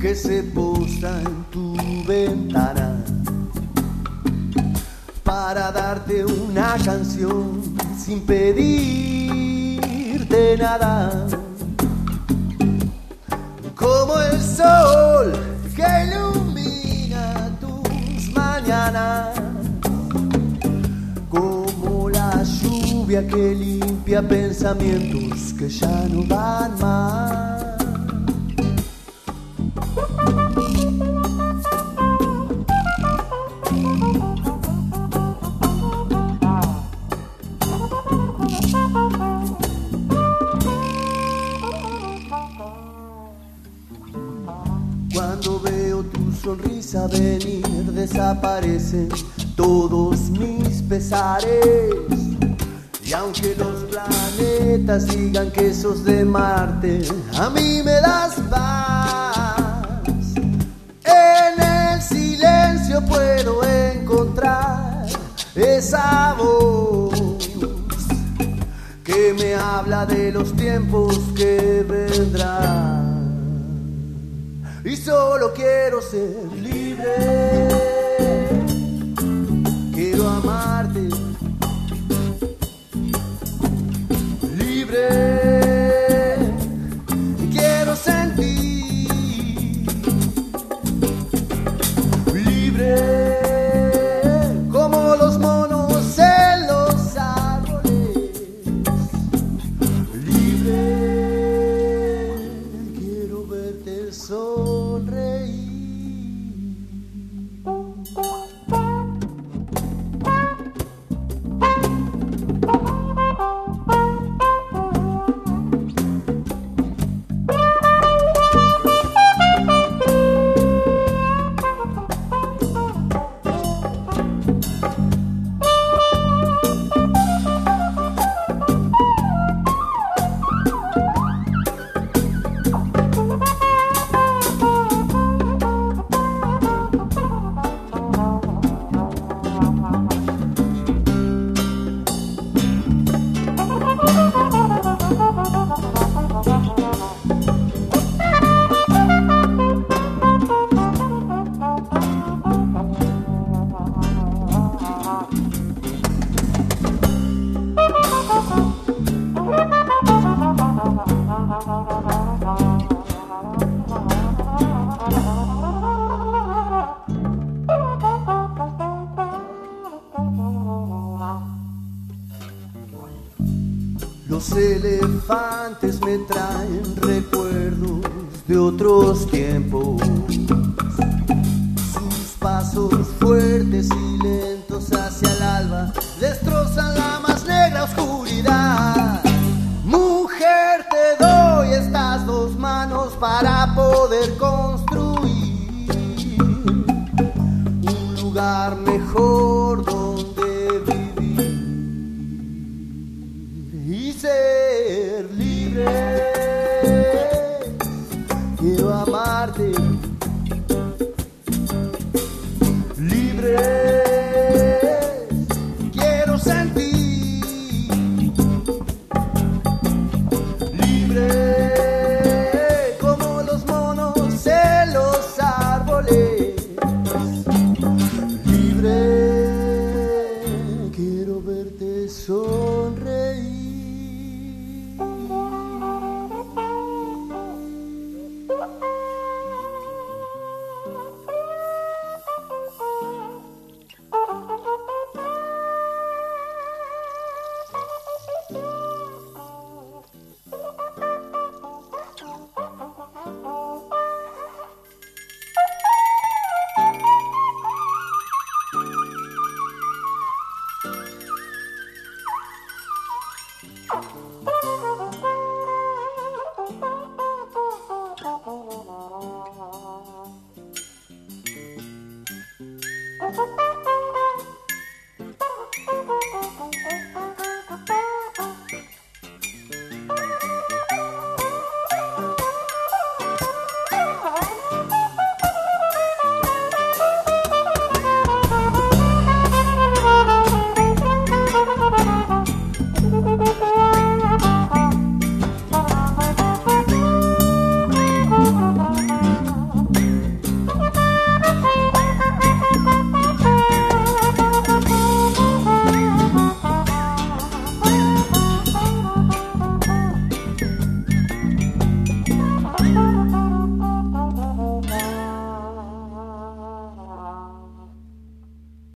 que se posa en tu ventana para darte una canción sin pedirte nada. Como el sol que ilumina tus mañanas, como la lluvia que limpia pensamientos que ya no van más. Cuando veo tu sonrisa venir, desaparecen todos mis pesares. Y aunque los planetas digan que sos de Marte, a mí me das paz. En el silencio puedo encontrar esa voz que me habla de los tiempos que vendrán. Y solo quiero ser libre. Los elefantes me traen recuerdos de otros tiempos. Sus pasos fuertes y lentos hacia el alba destrozan la más negra oscuridad. Mujer, te doy estas dos manos para poder construir ser libre.